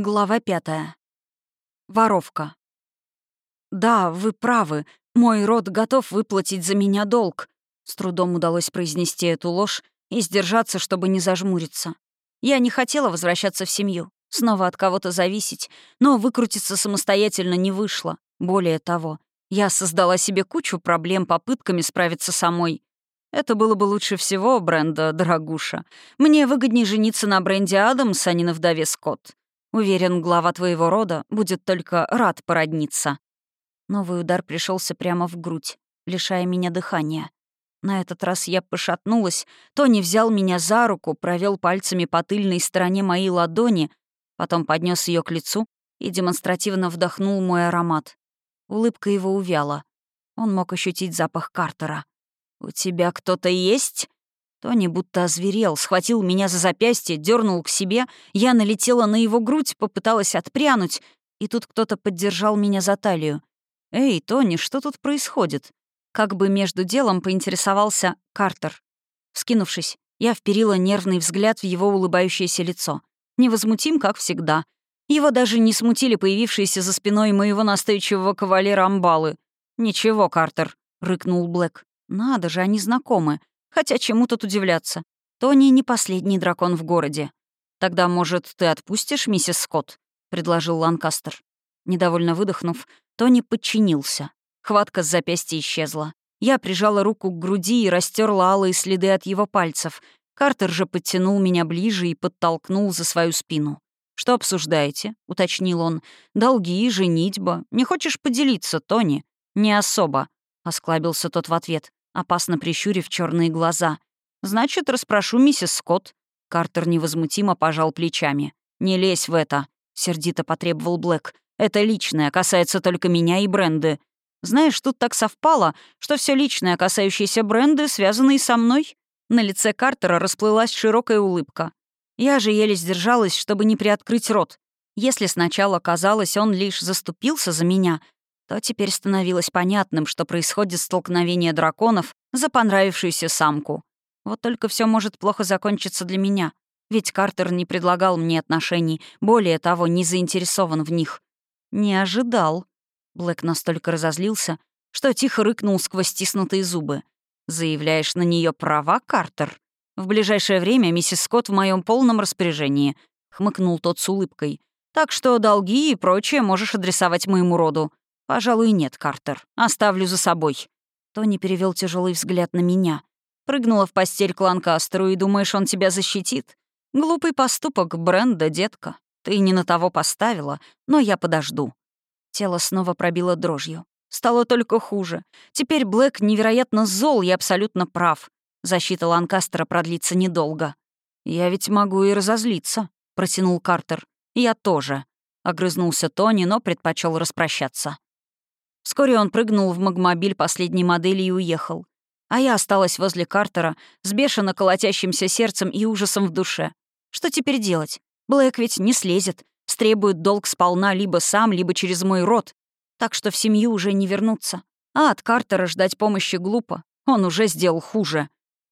Глава пятая. Воровка. «Да, вы правы. Мой род готов выплатить за меня долг». С трудом удалось произнести эту ложь и сдержаться, чтобы не зажмуриться. Я не хотела возвращаться в семью, снова от кого-то зависеть, но выкрутиться самостоятельно не вышло. Более того, я создала себе кучу проблем попытками справиться самой. Это было бы лучше всего, Бренда, дорогуша. Мне выгоднее жениться на Бренде Адамс, а не на вдове Скотт. Уверен, глава твоего рода будет только рад породниться». Новый удар пришелся прямо в грудь, лишая меня дыхания. На этот раз я пошатнулась, Тони взял меня за руку, провел пальцами по тыльной стороне моей ладони, потом поднес ее к лицу и демонстративно вдохнул мой аромат. Улыбка его увяла. Он мог ощутить запах Картера. «У тебя кто-то есть?» Тони будто озверел, схватил меня за запястье, дернул к себе. Я налетела на его грудь, попыталась отпрянуть, и тут кто-то поддержал меня за талию. «Эй, Тони, что тут происходит?» Как бы между делом поинтересовался Картер. Вскинувшись, я вперила нервный взгляд в его улыбающееся лицо. Невозмутим, как всегда. Его даже не смутили появившиеся за спиной моего настойчивого кавалера амбалы. «Ничего, Картер», — рыкнул Блэк. «Надо же, они знакомы. Хотя чему тут удивляться? Тони не последний дракон в городе. Тогда, может, ты отпустишь миссис Скотт? предложил Ланкастер. Недовольно выдохнув, Тони подчинился. Хватка с запястья исчезла. Я прижала руку к груди и растерла алые следы от его пальцев. Картер же подтянул меня ближе и подтолкнул за свою спину. «Что обсуждаете?» — уточнил он. «Долги, женитьба. Не хочешь поделиться, Тони?» «Не особо», — осклабился тот в ответ опасно прищурив черные глаза. «Значит, расспрошу миссис Скотт». Картер невозмутимо пожал плечами. «Не лезь в это», — сердито потребовал Блэк. «Это личное, касается только меня и Бренды. Знаешь, тут так совпало, что все личное, касающееся Бренды, связано и со мной». На лице Картера расплылась широкая улыбка. Я же еле сдержалась, чтобы не приоткрыть рот. Если сначала казалось, он лишь заступился за меня, то теперь становилось понятным, что происходит столкновение драконов за понравившуюся самку. Вот только все может плохо закончиться для меня, ведь Картер не предлагал мне отношений, более того, не заинтересован в них. Не ожидал. Блэк настолько разозлился, что тихо рыкнул сквозь стиснутые зубы. «Заявляешь на нее права, Картер? В ближайшее время миссис Скотт в моем полном распоряжении», — хмыкнул тот с улыбкой. «Так что долги и прочее можешь адресовать моему роду. «Пожалуй, нет, Картер. Оставлю за собой». Тони перевел тяжелый взгляд на меня. Прыгнула в постель к Ланкастеру и думаешь, он тебя защитит? Глупый поступок Бренда, детка. Ты не на того поставила, но я подожду. Тело снова пробило дрожью. Стало только хуже. Теперь Блэк невероятно зол и абсолютно прав. Защита Ланкастера продлится недолго. «Я ведь могу и разозлиться», — протянул Картер. «Я тоже», — огрызнулся Тони, но предпочел распрощаться. Вскоре он прыгнул в магмобиль последней модели и уехал. А я осталась возле Картера с бешено колотящимся сердцем и ужасом в душе. Что теперь делать? Блэк ведь не слезет, стребует долг сполна либо сам, либо через мой род. Так что в семью уже не вернуться. А от Картера ждать помощи глупо. Он уже сделал хуже.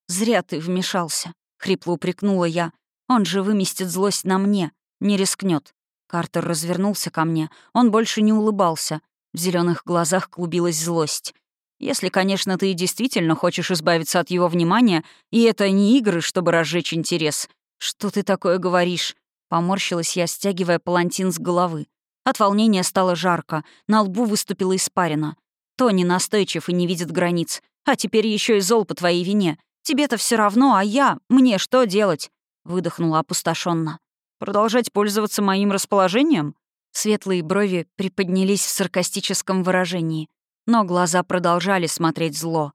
«Зря ты вмешался», — хрипло упрекнула я. «Он же выместит злость на мне, не рискнет. Картер развернулся ко мне. Он больше не улыбался. В зеленых глазах клубилась злость. Если, конечно, ты действительно хочешь избавиться от его внимания, и это не игры, чтобы разжечь интерес. Что ты такое говоришь? Поморщилась я, стягивая палантин с головы. От волнения стало жарко, на лбу выступила испарина. Тони настойчив и не видит границ. А теперь еще и зол по твоей вине. Тебе-то все равно, а я... Мне что делать?» Выдохнула опустошенно. «Продолжать пользоваться моим расположением?» Светлые брови приподнялись в саркастическом выражении, но глаза продолжали смотреть зло.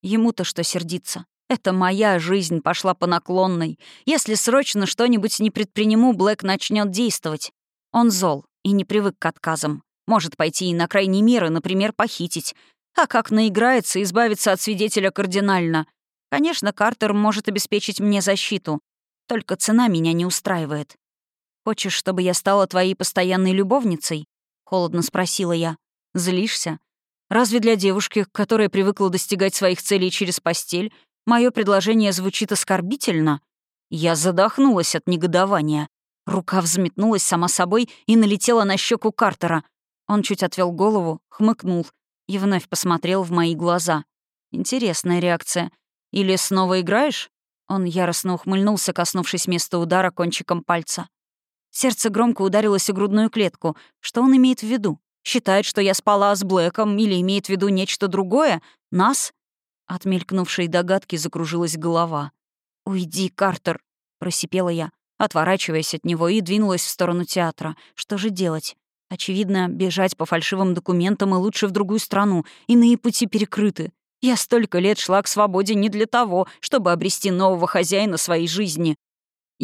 Ему-то что сердиться? Это моя жизнь пошла по наклонной. Если срочно что-нибудь не предприниму, Блэк начнет действовать. Он зол и не привык к отказам. Может пойти и на крайние меры, например, похитить. А как наиграется, избавиться от свидетеля кардинально. Конечно, Картер может обеспечить мне защиту. Только цена меня не устраивает. «Хочешь, чтобы я стала твоей постоянной любовницей?» — холодно спросила я. «Злишься? Разве для девушки, которая привыкла достигать своих целей через постель, мое предложение звучит оскорбительно?» Я задохнулась от негодования. Рука взметнулась сама собой и налетела на щеку Картера. Он чуть отвел голову, хмыкнул и вновь посмотрел в мои глаза. Интересная реакция. Или снова играешь? Он яростно ухмыльнулся, коснувшись места удара кончиком пальца. Сердце громко ударилось о грудную клетку. Что он имеет в виду? Считает, что я спала с Блэком или имеет в виду нечто другое? Нас? От мелькнувшей догадки закружилась голова. «Уйди, Картер!» — просипела я, отворачиваясь от него и двинулась в сторону театра. Что же делать? Очевидно, бежать по фальшивым документам и лучше в другую страну. Иные пути перекрыты. Я столько лет шла к свободе не для того, чтобы обрести нового хозяина своей жизни.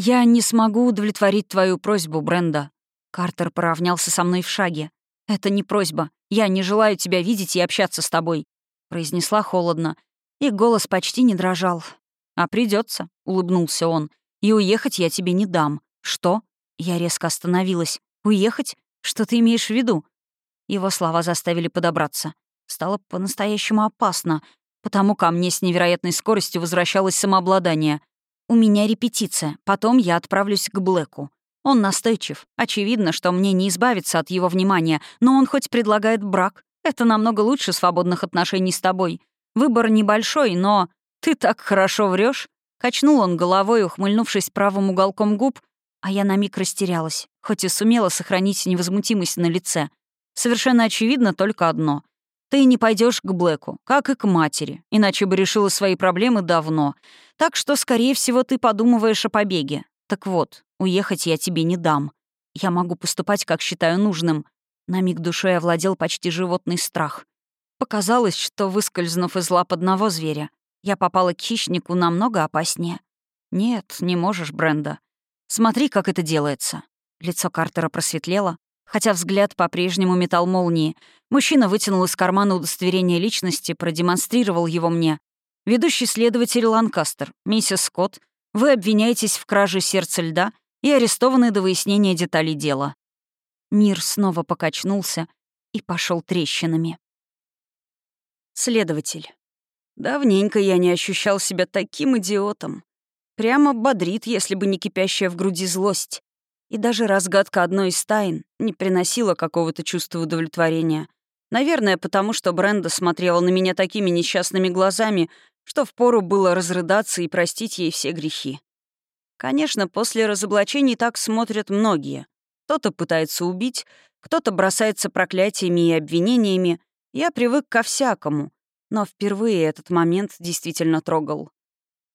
Я не смогу удовлетворить твою просьбу, Бренда. Картер поравнялся со мной в шаге. Это не просьба. Я не желаю тебя видеть и общаться с тобой, произнесла холодно, и голос почти не дрожал. А придется, улыбнулся он. И уехать я тебе не дам. Что? Я резко остановилась. Уехать? Что ты имеешь в виду? Его слова заставили подобраться. Стало по-настоящему опасно, потому ко мне с невероятной скоростью возвращалось самообладание. У меня репетиция, потом я отправлюсь к Блэку. Он настойчив. Очевидно, что мне не избавиться от его внимания, но он хоть предлагает брак. Это намного лучше свободных отношений с тобой. Выбор небольшой, но... Ты так хорошо врешь. Качнул он головой, ухмыльнувшись правым уголком губ, а я на миг растерялась, хоть и сумела сохранить невозмутимость на лице. Совершенно очевидно только одно. Ты не пойдешь к Блэку, как и к матери, иначе бы решила свои проблемы давно. Так что, скорее всего, ты подумываешь о побеге. Так вот, уехать я тебе не дам. Я могу поступать, как считаю нужным. На миг душой овладел почти животный страх. Показалось, что, выскользнув из лап одного зверя, я попала к хищнику намного опаснее. Нет, не можешь, Бренда. Смотри, как это делается. Лицо Картера просветлело, хотя взгляд по-прежнему метал молнии. Мужчина вытянул из кармана удостоверение личности, продемонстрировал его мне. «Ведущий следователь Ланкастер, миссис Скотт, вы обвиняетесь в краже сердца льда и арестованы до выяснения деталей дела». Мир снова покачнулся и пошел трещинами. Следователь. Давненько я не ощущал себя таким идиотом. Прямо бодрит, если бы не кипящая в груди злость. И даже разгадка одной из тайн не приносила какого-то чувства удовлетворения. Наверное, потому что Бренда смотрела на меня такими несчастными глазами, что впору было разрыдаться и простить ей все грехи. Конечно, после разоблачений так смотрят многие. Кто-то пытается убить, кто-то бросается проклятиями и обвинениями. Я привык ко всякому, но впервые этот момент действительно трогал.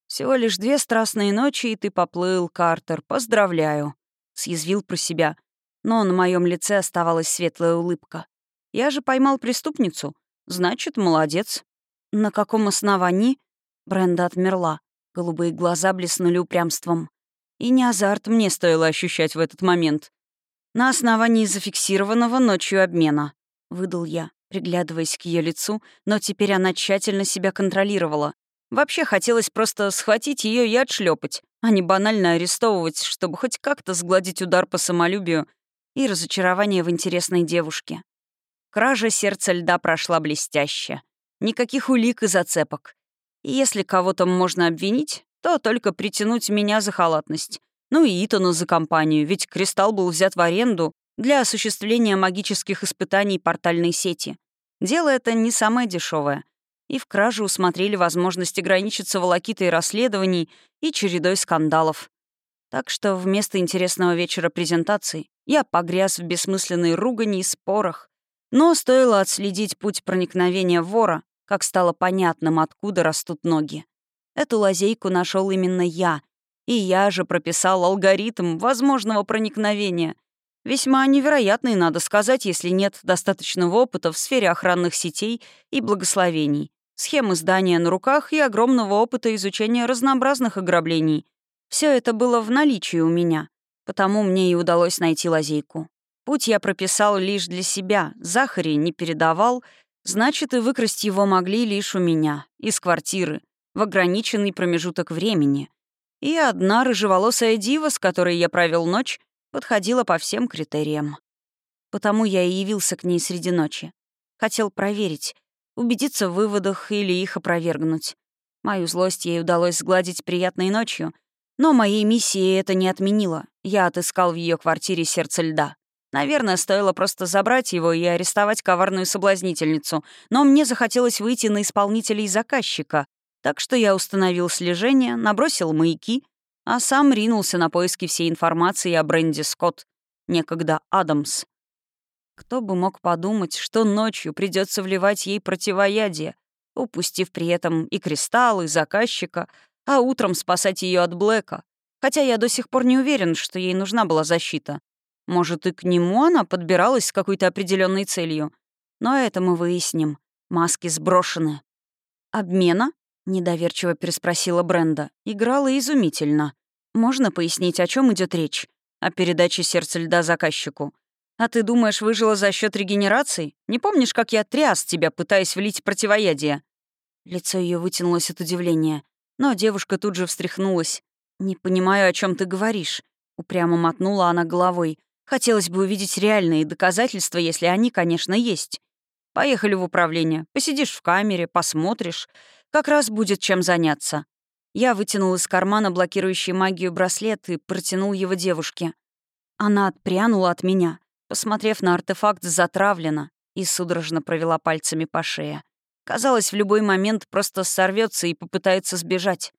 «Всего лишь две страстные ночи, и ты поплыл, Картер. Поздравляю съязвил про себя. Но на моем лице оставалась светлая улыбка. Я же поймал преступницу. Значит, молодец. На каком основании? Бренда отмерла. Голубые глаза блеснули упрямством. И не азарт мне стоило ощущать в этот момент. На основании зафиксированного ночью обмена. Выдал я, приглядываясь к ее лицу, но теперь она тщательно себя контролировала. Вообще хотелось просто схватить ее и отшлепать, а не банально арестовывать, чтобы хоть как-то сгладить удар по самолюбию и разочарование в интересной девушке. Кража сердца льда прошла блестяще. Никаких улик и зацепок. И если кого-то можно обвинить, то только притянуть меня за халатность. Ну и Итану за компанию, ведь кристалл был взят в аренду для осуществления магических испытаний портальной сети. Дело это не самое дешевое — и в краже усмотрели возможность ограничиться волокитой расследований и чередой скандалов. Так что вместо интересного вечера презентаций я погряз в бессмысленной ругани и спорах. Но стоило отследить путь проникновения вора, как стало понятным, откуда растут ноги. Эту лазейку нашел именно я, и я же прописал алгоритм возможного проникновения. Весьма невероятный, надо сказать, если нет достаточного опыта в сфере охранных сетей и благословений схемы здания на руках и огромного опыта изучения разнообразных ограблений. Все это было в наличии у меня, потому мне и удалось найти лазейку. Путь я прописал лишь для себя, Захари не передавал, значит, и выкрасть его могли лишь у меня, из квартиры, в ограниченный промежуток времени. И одна рыжеволосая дива, с которой я провел ночь, подходила по всем критериям. Потому я и явился к ней среди ночи. Хотел проверить, убедиться в выводах или их опровергнуть. Мою злость ей удалось сгладить приятной ночью, Но моей миссии это не отменило. Я отыскал в ее квартире сердце льда. Наверное, стоило просто забрать его и арестовать коварную соблазнительницу, но мне захотелось выйти на исполнителей заказчика, так что я установил слежение, набросил маяки, а сам ринулся на поиски всей информации о Бренди Скотт, некогда Адамс. Кто бы мог подумать, что ночью придется вливать ей противоядие, упустив при этом и кристалл, и заказчика, а утром спасать ее от Блэка. Хотя я до сих пор не уверен, что ей нужна была защита. Может, и к нему она подбиралась с какой-то определенной целью. Но это мы выясним. Маски сброшены. «Обмена?» — недоверчиво переспросила Бренда. Играла изумительно. «Можно пояснить, о чем идет речь? О передаче сердца льда заказчику. А ты думаешь, выжила за счет регенерации? Не помнишь, как я тряс тебя, пытаясь влить противоядие?» Лицо ее вытянулось от удивления. Но девушка тут же встряхнулась. «Не понимаю, о чем ты говоришь», — упрямо мотнула она головой. «Хотелось бы увидеть реальные доказательства, если они, конечно, есть. Поехали в управление, посидишь в камере, посмотришь. Как раз будет чем заняться». Я вытянул из кармана блокирующий магию браслет и протянул его девушке. Она отпрянула от меня, посмотрев на артефакт затравленно, и судорожно провела пальцами по шее. Казалось, в любой момент просто сорвется и попытается сбежать.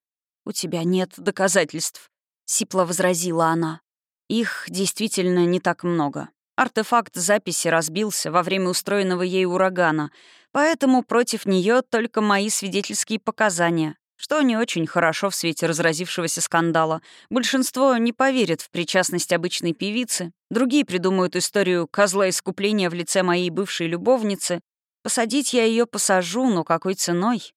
«У тебя нет доказательств», — сипло возразила она. «Их действительно не так много. Артефакт записи разбился во время устроенного ей урагана, поэтому против нее только мои свидетельские показания, что не очень хорошо в свете разразившегося скандала. Большинство не поверит в причастность обычной певицы, другие придумают историю козла искупления в лице моей бывшей любовницы, Посадить я ее посажу, но какой ценой?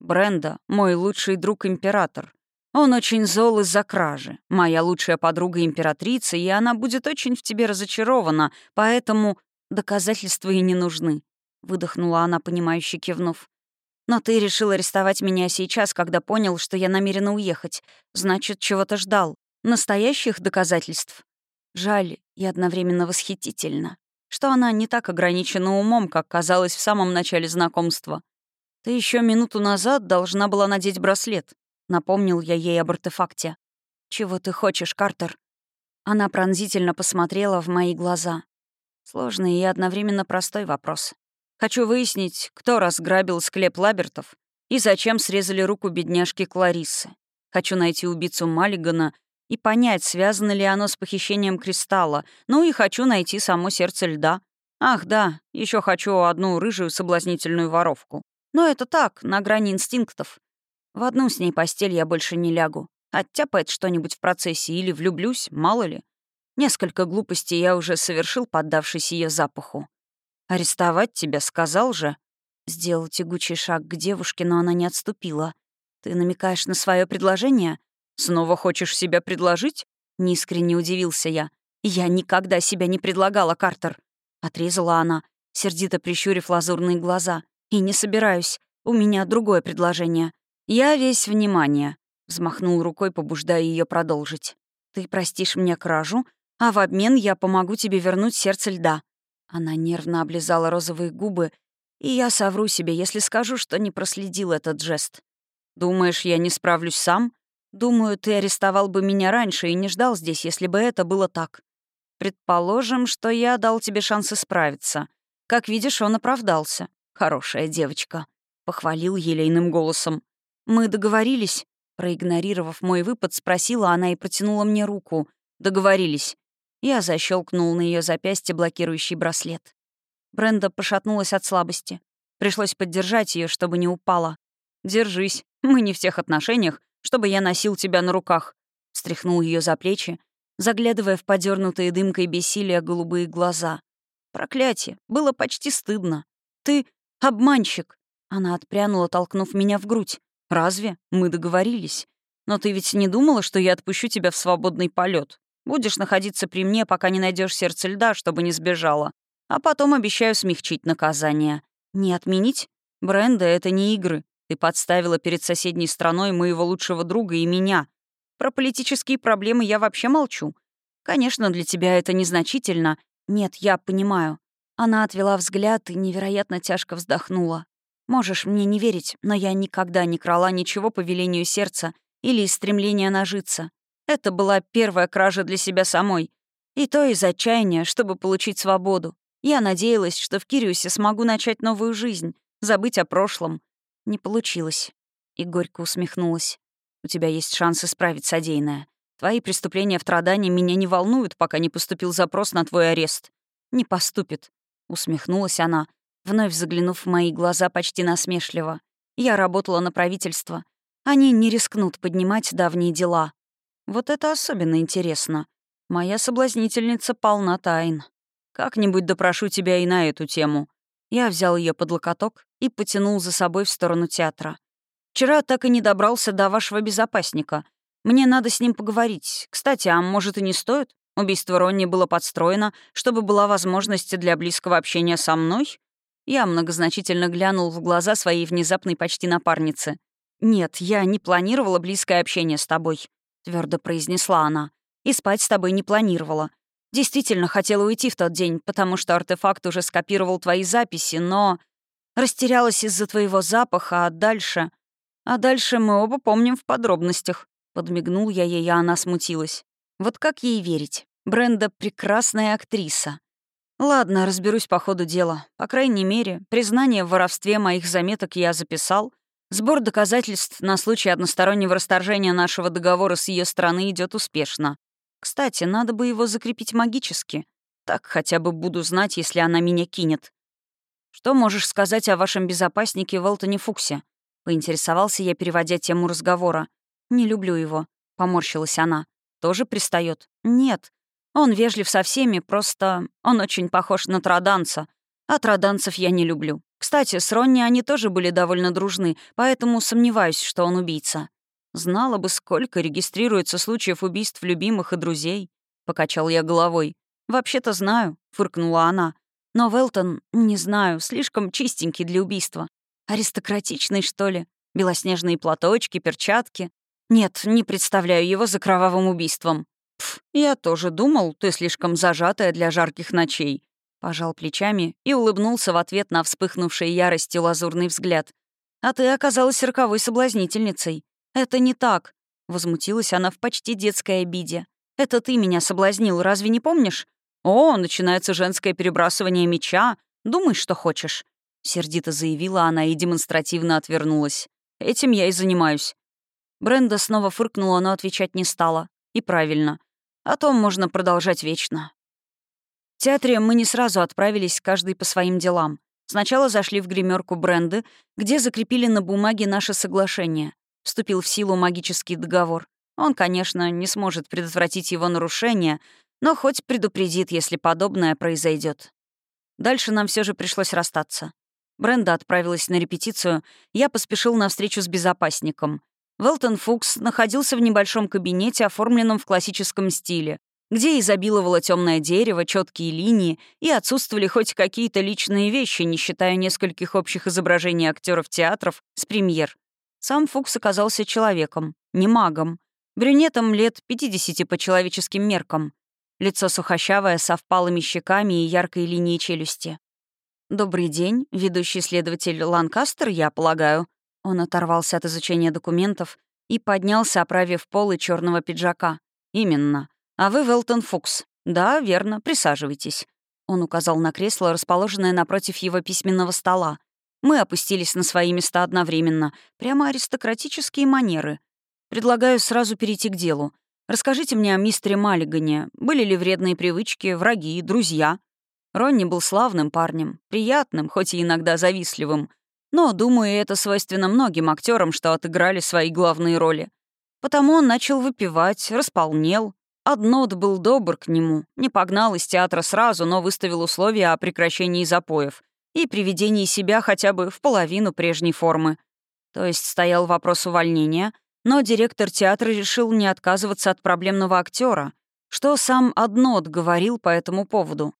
Бренда — мой лучший друг-император. Он очень зол из-за кражи. Моя лучшая подруга — императрица, и она будет очень в тебе разочарована, поэтому доказательства и не нужны», — выдохнула она, понимающе кивнув. «Но ты решил арестовать меня сейчас, когда понял, что я намерена уехать. Значит, чего-то ждал. Настоящих доказательств?» Жаль и одновременно восхитительно что она не так ограничена умом, как казалось в самом начале знакомства. «Ты еще минуту назад должна была надеть браслет», — напомнил я ей об артефакте. «Чего ты хочешь, Картер?» Она пронзительно посмотрела в мои глаза. Сложный и одновременно простой вопрос. Хочу выяснить, кто разграбил склеп Лабертов и зачем срезали руку бедняжки Клариссы. Хочу найти убийцу Маллигана и понять, связано ли оно с похищением кристалла. Ну и хочу найти само сердце льда. Ах, да, еще хочу одну рыжую соблазнительную воровку. Но это так, на грани инстинктов. В одну с ней постель я больше не лягу. Оттяпает что-нибудь в процессе или влюблюсь, мало ли. Несколько глупостей я уже совершил, поддавшись ее запаху. «Арестовать тебя сказал же?» Сделал тягучий шаг к девушке, но она не отступила. «Ты намекаешь на свое предложение?» «Снова хочешь себя предложить?» — неискренне удивился я. «Я никогда себя не предлагала, Картер», — отрезала она, сердито прищурив лазурные глаза. «И не собираюсь. У меня другое предложение. Я весь внимание», — взмахнул рукой, побуждая ее продолжить. «Ты простишь мне кражу, а в обмен я помогу тебе вернуть сердце льда». Она нервно облизала розовые губы, и я совру себе, если скажу, что не проследил этот жест. «Думаешь, я не справлюсь сам?» Думаю, ты арестовал бы меня раньше и не ждал здесь, если бы это было так. Предположим, что я дал тебе шанс исправиться. Как видишь, он оправдался. Хорошая девочка», — похвалил елейным голосом. «Мы договорились?» Проигнорировав мой выпад, спросила она и протянула мне руку. «Договорились». Я защелкнул на ее запястье блокирующий браслет. Бренда пошатнулась от слабости. Пришлось поддержать ее, чтобы не упала. «Держись, мы не в тех отношениях, чтобы я носил тебя на руках», — стряхнул ее за плечи, заглядывая в подернутые дымкой бессилия голубые глаза. «Проклятие! Было почти стыдно. Ты обманщик!» Она отпрянула, толкнув меня в грудь. «Разве? Мы договорились. Но ты ведь не думала, что я отпущу тебя в свободный полет? Будешь находиться при мне, пока не найдешь сердце льда, чтобы не сбежала. А потом обещаю смягчить наказание. Не отменить? Бренда — это не игры. Ты подставила перед соседней страной моего лучшего друга и меня. Про политические проблемы я вообще молчу. Конечно, для тебя это незначительно. Нет, я понимаю. Она отвела взгляд и невероятно тяжко вздохнула. Можешь мне не верить, но я никогда не крала ничего по велению сердца или из стремления нажиться. Это была первая кража для себя самой. И то из отчаяния, чтобы получить свободу. Я надеялась, что в Кириусе смогу начать новую жизнь, забыть о прошлом. Не получилось. И горько усмехнулась. У тебя есть шанс исправить содеянное. Твои преступления в Традане меня не волнуют, пока не поступил запрос на твой арест. Не поступит. Усмехнулась она, вновь заглянув в мои глаза почти насмешливо. Я работала на правительство. Они не рискнут поднимать давние дела. Вот это особенно интересно. Моя соблазнительница полна тайн. Как-нибудь допрошу тебя и на эту тему. Я взял ее под локоток и потянул за собой в сторону театра. Вчера так и не добрался до вашего безопасника. Мне надо с ним поговорить. Кстати, а может и не стоит? Убийство Ронни было подстроено, чтобы была возможность для близкого общения со мной? Я многозначительно глянул в глаза своей внезапной почти напарницы. «Нет, я не планировала близкое общение с тобой», — твердо произнесла она. «И спать с тобой не планировала. Действительно хотела уйти в тот день, потому что артефакт уже скопировал твои записи, но... Растерялась из-за твоего запаха, а дальше... А дальше мы оба помним в подробностях. Подмигнул я ей, а она смутилась. Вот как ей верить? Бренда — прекрасная актриса. Ладно, разберусь по ходу дела. По крайней мере, признание в воровстве моих заметок я записал. Сбор доказательств на случай одностороннего расторжения нашего договора с ее стороны идет успешно. Кстати, надо бы его закрепить магически. Так хотя бы буду знать, если она меня кинет. Что можешь сказать о вашем безопаснике Велтоне Фуксе? Поинтересовался я, переводя тему разговора. «Не люблю его», — поморщилась она. «Тоже пристает? «Нет. Он вежлив со всеми, просто он очень похож на траданца. А траданцев я не люблю. Кстати, с Ронни они тоже были довольно дружны, поэтому сомневаюсь, что он убийца. Знала бы, сколько регистрируется случаев убийств любимых и друзей. Покачал я головой. «Вообще-то знаю», — фыркнула она. «Но Велтон, не знаю, слишком чистенький для убийства. Аристократичный, что ли? Белоснежные платочки, перчатки? Нет, не представляю его за кровавым убийством. Я тоже думал, ты слишком зажатая для жарких ночей. Пожал плечами и улыбнулся в ответ на вспыхнувший яростью лазурный взгляд. «А ты оказалась роковой соблазнительницей. Это не так», — возмутилась она в почти детской обиде. «Это ты меня соблазнил, разве не помнишь? О, начинается женское перебрасывание меча. Думай, что хочешь. — сердито заявила она и демонстративно отвернулась. «Этим я и занимаюсь». Бренда снова фыркнула, но отвечать не стала. И правильно. О том можно продолжать вечно. В театре мы не сразу отправились каждый по своим делам. Сначала зашли в гримерку Бренды, где закрепили на бумаге наше соглашение. Вступил в силу магический договор. Он, конечно, не сможет предотвратить его нарушение, но хоть предупредит, если подобное произойдет. Дальше нам все же пришлось расстаться. Бренда отправилась на репетицию, я поспешил на встречу с безопасником. Велтон Фукс находился в небольшом кабинете, оформленном в классическом стиле, где изобиловало темное дерево, четкие линии и отсутствовали хоть какие-то личные вещи, не считая нескольких общих изображений актеров театров с премьер. Сам Фукс оказался человеком, не магом, брюнетом лет 50 по человеческим меркам. Лицо сухощавое, со впалыми щеками и яркой линией челюсти. «Добрый день, ведущий следователь Ланкастер, я полагаю». Он оторвался от изучения документов и поднялся, оправив полы черного пиджака. «Именно. А вы Велтон Фукс. Да, верно, присаживайтесь». Он указал на кресло, расположенное напротив его письменного стола. Мы опустились на свои места одновременно. Прямо аристократические манеры. Предлагаю сразу перейти к делу. Расскажите мне о мистере Маллигане. Были ли вредные привычки, враги, друзья? Ронни был славным парнем, приятным, хоть и иногда завистливым. Но, думаю, это свойственно многим актерам, что отыграли свои главные роли. Потому он начал выпивать, располнел. Аднот был добр к нему, не погнал из театра сразу, но выставил условия о прекращении запоев и приведении себя хотя бы в половину прежней формы. То есть стоял вопрос увольнения, но директор театра решил не отказываться от проблемного актера, что сам Аднот говорил по этому поводу.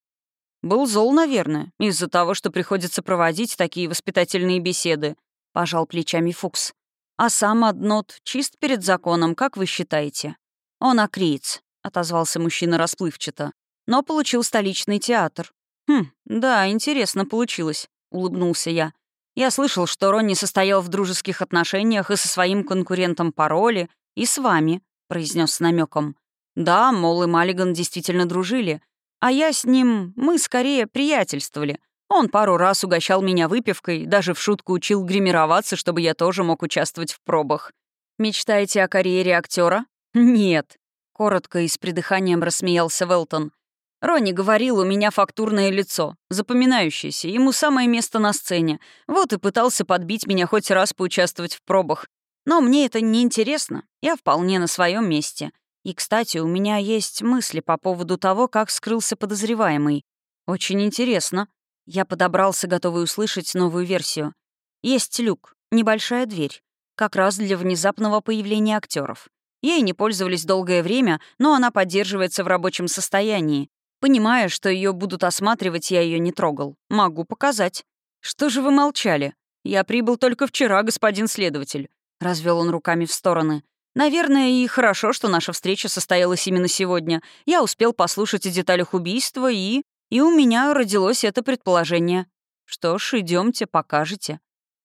«Был зол, наверное, из-за того, что приходится проводить такие воспитательные беседы», — пожал плечами Фукс. «А сам Аднот чист перед законом, как вы считаете?» «Он акриец», — отозвался мужчина расплывчато, «но получил столичный театр». «Хм, да, интересно получилось», — улыбнулся я. «Я слышал, что Ронни состоял в дружеских отношениях и со своим конкурентом по роли, и с вами». произнес с намеком. «Да, Мол и Маллиган действительно дружили. А я с ним... Мы скорее приятельствовали. Он пару раз угощал меня выпивкой, даже в шутку учил гримироваться, чтобы я тоже мог участвовать в пробах. Мечтаете о карьере актера? Нет. Коротко и с придыханием рассмеялся Велтон. Ронни говорил, у меня фактурное лицо, запоминающееся, ему самое место на сцене. Вот и пытался подбить меня хоть раз поучаствовать в пробах. Но мне это не интересно. Я вполне на своем месте. И, кстати, у меня есть мысли по поводу того, как скрылся подозреваемый. Очень интересно. Я подобрался, готовый услышать новую версию. Есть люк, небольшая дверь, как раз для внезапного появления актеров. Ей не пользовались долгое время, но она поддерживается в рабочем состоянии. Понимая, что ее будут осматривать, я ее не трогал. Могу показать. Что же вы молчали? Я прибыл только вчера, господин следователь. Развел он руками в стороны. Наверное, и хорошо, что наша встреча состоялась именно сегодня. Я успел послушать о деталях убийства, и... И у меня родилось это предположение. Что ж, идемте, покажете.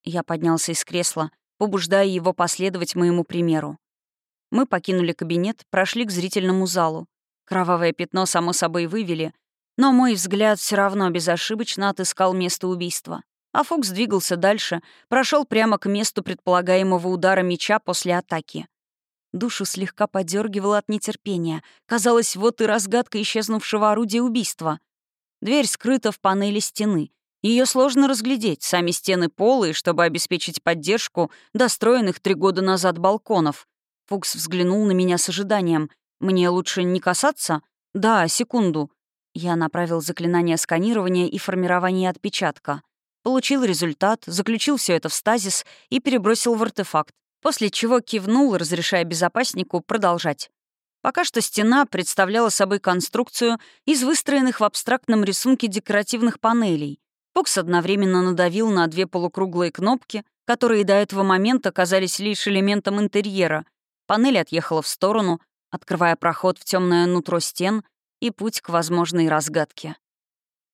Я поднялся из кресла, побуждая его последовать моему примеру. Мы покинули кабинет, прошли к зрительному залу. Кровавое пятно, само собой, вывели, но мой взгляд все равно безошибочно отыскал место убийства. А Фокс двигался дальше, прошел прямо к месту предполагаемого удара меча после атаки. Душу слегка подергивало от нетерпения. Казалось, вот и разгадка исчезнувшего орудия убийства. Дверь скрыта в панели стены. Ее сложно разглядеть, сами стены полые, чтобы обеспечить поддержку достроенных три года назад балконов. Фукс взглянул на меня с ожиданием — «Мне лучше не касаться?» «Да, секунду». Я направил заклинание сканирования и формирования отпечатка. Получил результат, заключил все это в стазис и перебросил в артефакт, после чего кивнул, разрешая безопаснику продолжать. Пока что стена представляла собой конструкцию из выстроенных в абстрактном рисунке декоративных панелей. Фокс одновременно надавил на две полукруглые кнопки, которые до этого момента казались лишь элементом интерьера. Панель отъехала в сторону, открывая проход в темное нутро стен и путь к возможной разгадке.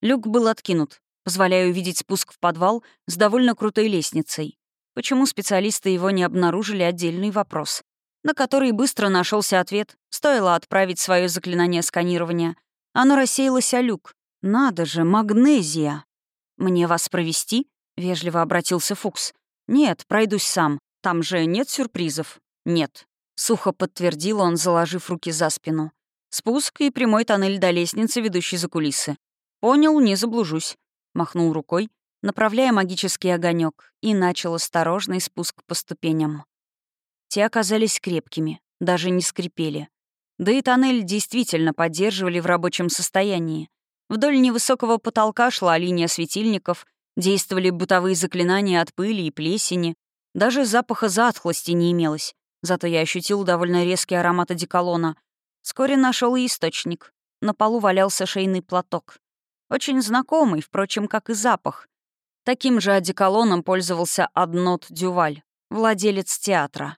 Люк был откинут, позволяя увидеть спуск в подвал с довольно крутой лестницей. Почему специалисты его не обнаружили — отдельный вопрос, на который быстро нашелся ответ. Стоило отправить свое заклинание сканирования. Оно рассеялось о люк. «Надо же, магнезия!» «Мне вас провести?» — вежливо обратился Фукс. «Нет, пройдусь сам. Там же нет сюрпризов?» «Нет», Сухо подтвердил он, заложив руки за спину. Спуск и прямой тоннель до лестницы, ведущей за кулисы. Понял, не заблужусь. Махнул рукой, направляя магический огонек, и начал осторожный спуск по ступеням. Те оказались крепкими, даже не скрипели. Да и тоннель действительно поддерживали в рабочем состоянии. Вдоль невысокого потолка шла линия светильников, действовали бытовые заклинания от пыли и плесени, даже запаха затхлости не имелось, Зато я ощутил довольно резкий аромат одеколона. Вскоре нашел и источник. На полу валялся шейный платок. Очень знакомый, впрочем, как и запах. Таким же одеколоном пользовался Аднот Дюваль, владелец театра.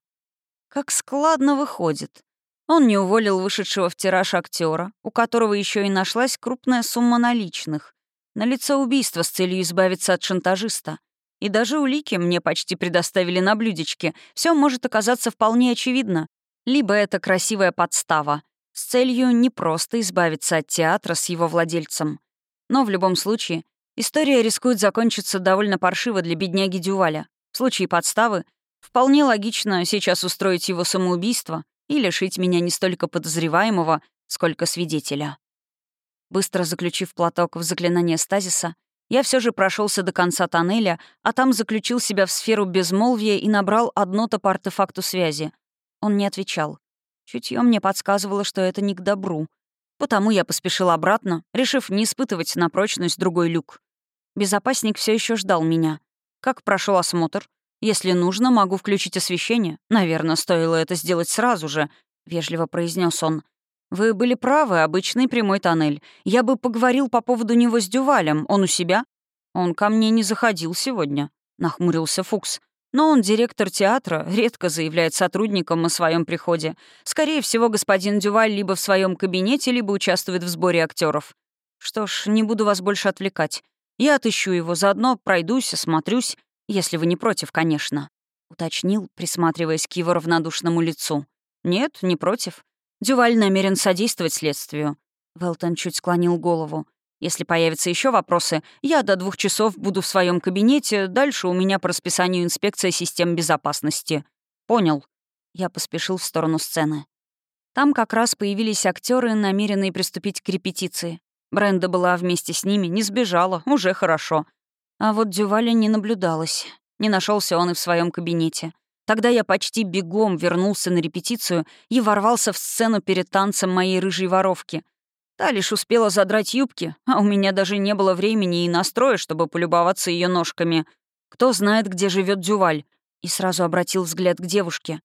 Как складно выходит. Он не уволил вышедшего в тираж актера, у которого еще и нашлась крупная сумма наличных. На лицо убийства с целью избавиться от шантажиста — и даже улики мне почти предоставили на блюдечке. Все может оказаться вполне очевидно. Либо это красивая подстава с целью не просто избавиться от театра с его владельцем. Но в любом случае, история рискует закончиться довольно паршиво для бедняги Дюваля. В случае подставы вполне логично сейчас устроить его самоубийство и лишить меня не столько подозреваемого, сколько свидетеля. Быстро заключив платок в заклинание стазиса, я все же прошелся до конца тоннеля, а там заключил себя в сферу безмолвия и набрал одно-то по артефакту связи. Он не отвечал. Чутье мне подсказывало, что это не к добру. Потому я поспешил обратно, решив не испытывать на прочность другой люк. Безопасник все еще ждал меня. Как прошел осмотр? Если нужно, могу включить освещение. Наверное, стоило это сделать сразу же, — вежливо произнес он. «Вы были правы, обычный прямой тоннель. Я бы поговорил по поводу него с Дювалем. Он у себя?» «Он ко мне не заходил сегодня», — нахмурился Фукс. «Но он директор театра, редко заявляет сотрудникам о своем приходе. Скорее всего, господин Дюваль либо в своем кабинете, либо участвует в сборе актеров. Что ж, не буду вас больше отвлекать. Я отыщу его, заодно пройдусь, осмотрюсь, если вы не против, конечно», — уточнил, присматриваясь к его равнодушному лицу. «Нет, не против. Дюваль намерен содействовать следствию». Велтон чуть склонил голову. «Если появятся еще вопросы, я до двух часов буду в своем кабинете, дальше у меня по расписанию инспекция систем безопасности». «Понял». Я поспешил в сторону сцены. Там как раз появились актеры, намеренные приступить к репетиции. Бренда была вместе с ними, не сбежала, уже хорошо. А вот Дюваля не наблюдалось. Не нашелся он и в своем кабинете. Тогда я почти бегом вернулся на репетицию и ворвался в сцену перед танцем моей рыжей воровки. Та лишь успела задрать юбки, а у меня даже не было времени и настроя, чтобы полюбоваться ее ножками. Кто знает, где живет Дюваль? И сразу обратил взгляд к девушке.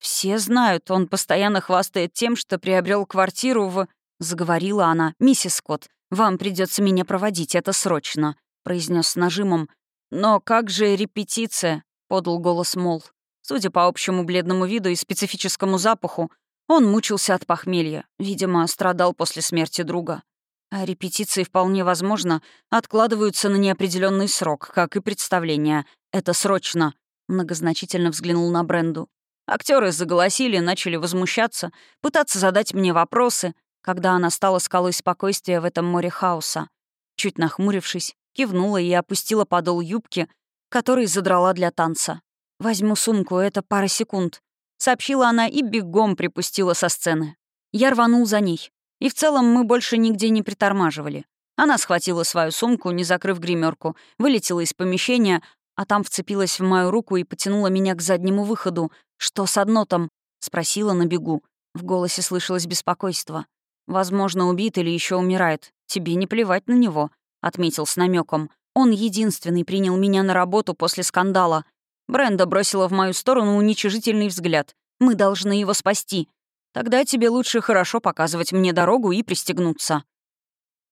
Все знают, он постоянно хвастает тем, что приобрел квартиру в... Заговорила она. «Миссис Скотт, вам придется меня проводить, это срочно», — произнес с нажимом. «Но как же репетиция?» — подал голос Мол. Судя по общему бледному виду и специфическому запаху, он мучился от похмелья, видимо, страдал после смерти друга. А репетиции, вполне возможно, откладываются на неопределенный срок, как и представления. Это срочно. Многозначительно взглянул на Бренду. Актеры заголосили, начали возмущаться, пытаться задать мне вопросы, когда она стала скалой спокойствия в этом море хаоса. Чуть нахмурившись, кивнула и опустила подол юбки, который задрала для танца. «Возьму сумку, это пара секунд», — сообщила она и бегом припустила со сцены. Я рванул за ней. И в целом мы больше нигде не притормаживали. Она схватила свою сумку, не закрыв гримерку, вылетела из помещения, а там вцепилась в мою руку и потянула меня к заднему выходу. «Что с однотом?» — спросила на бегу. В голосе слышалось беспокойство. «Возможно, убит или еще умирает. Тебе не плевать на него», — отметил с намеком. «Он единственный принял меня на работу после скандала. Бренда бросила в мою сторону уничижительный взгляд. Мы должны его спасти. Тогда тебе лучше хорошо показывать мне дорогу и пристегнуться».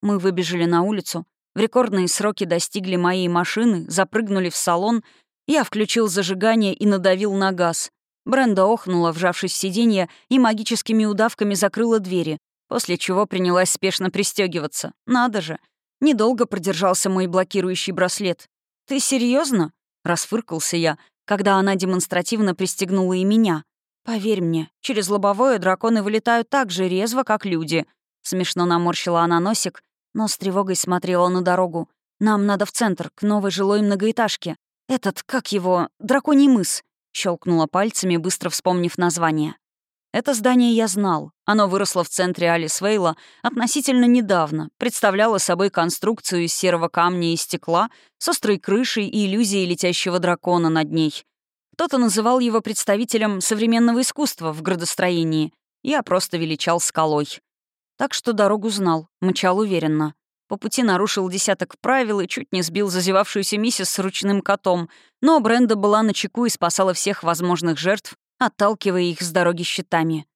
Мы выбежали на улицу, в рекордные сроки достигли моей машины, запрыгнули в салон, я включил зажигание и надавил на газ. Бренда охнула, вжавшись в сиденье, и магическими удавками закрыла двери, после чего принялась спешно пристегиваться. Надо же. Недолго продержался мой блокирующий браслет. «Ты серьезно? Расфыркался я, когда она демонстративно пристегнула и меня. «Поверь мне, через лобовое драконы вылетают так же резво, как люди». Смешно наморщила она носик, но с тревогой смотрела на дорогу. «Нам надо в центр, к новой жилой многоэтажке. Этот, как его, драконий мыс», — щелкнула пальцами, быстро вспомнив название. Это здание я знал. Оно выросло в центре Алисвейла относительно недавно, представляло собой конструкцию из серого камня и стекла с острой крышей и иллюзией летящего дракона над ней. Кто-то называл его представителем современного искусства в градостроении. Я просто величал скалой. Так что дорогу знал, мчал уверенно. По пути нарушил десяток правил и чуть не сбил зазевавшуюся миссис с ручным котом, но Бренда была на чеку и спасала всех возможных жертв, отталкивая их с дороги щитами.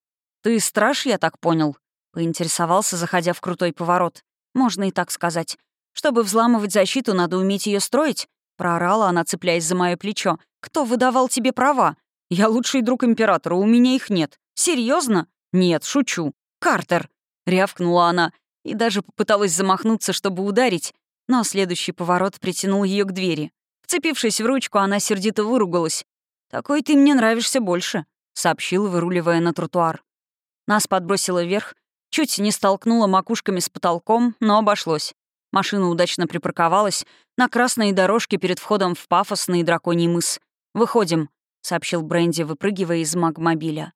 «Ты страж, я так понял?» — поинтересовался, заходя в крутой поворот. «Можно и так сказать. Чтобы взламывать защиту, надо уметь ее строить?» — проорала она, цепляясь за мое плечо. «Кто выдавал тебе права? Я лучший друг императора, у меня их нет. Серьезно? «Нет, шучу. Картер!» — рявкнула она и даже попыталась замахнуться, чтобы ударить, но следующий поворот притянул ее к двери. Вцепившись в ручку, она сердито выругалась. «Такой ты мне нравишься больше», — сообщил, выруливая на тротуар. Нас подбросило вверх, чуть не столкнуло макушками с потолком, но обошлось. Машина удачно припарковалась на красной дорожке перед входом в пафосный драконий мыс. «Выходим», — сообщил Бренди, выпрыгивая из магмобиля.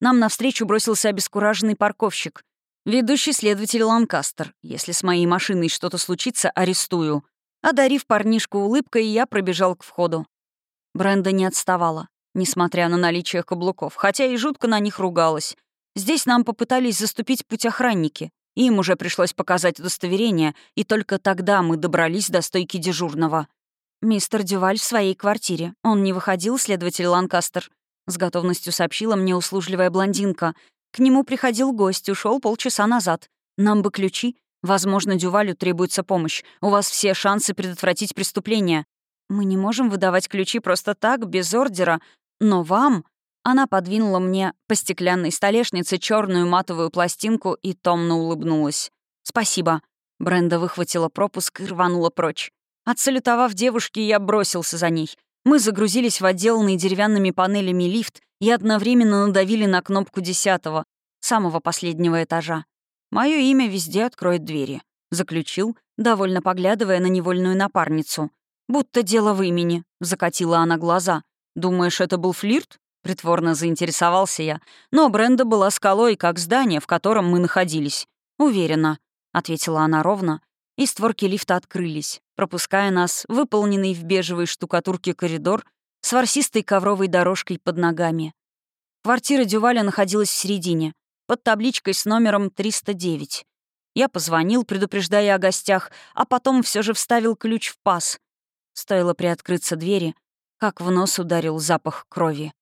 Нам навстречу бросился обескураженный парковщик. Ведущий следователь Ланкастер. Если с моей машиной что-то случится, арестую. Одарив парнишку улыбкой, я пробежал к входу. Бренда не отставала, несмотря на наличие каблуков, хотя и жутко на них ругалась. Здесь нам попытались заступить путь охранники. Им уже пришлось показать удостоверение, и только тогда мы добрались до стойки дежурного. «Мистер Дюваль в своей квартире. Он не выходил, следователь Ланкастер», — с готовностью сообщила мне услужливая блондинка. «К нему приходил гость, ушел полчаса назад. Нам бы ключи. Возможно, Дювалю требуется помощь. У вас все шансы предотвратить преступление. Мы не можем выдавать ключи просто так, без ордера, но вам...» Она подвинула мне по стеклянной столешнице черную матовую пластинку и томно улыбнулась. «Спасибо». Бренда выхватила пропуск и рванула прочь. Отсалютовав девушке, я бросился за ней. Мы загрузились в отделанный деревянными панелями лифт и одновременно надавили на кнопку десятого, самого последнего этажа. Мое имя везде откроет двери», — заключил, довольно поглядывая на невольную напарницу. «Будто дело в имени», — закатила она глаза. «Думаешь, это был флирт?» Притворно заинтересовался я. Но Бренда была скалой, как здание, в котором мы находились. «Уверена», — ответила она ровно, и створки лифта открылись, пропуская нас, выполненный в бежевой штукатурке коридор с ворсистой ковровой дорожкой под ногами. Квартира Дюваля находилась в середине, под табличкой с номером 309. Я позвонил, предупреждая о гостях, а потом все же вставил ключ в паз. Стоило приоткрыться двери, как в нос ударил запах крови.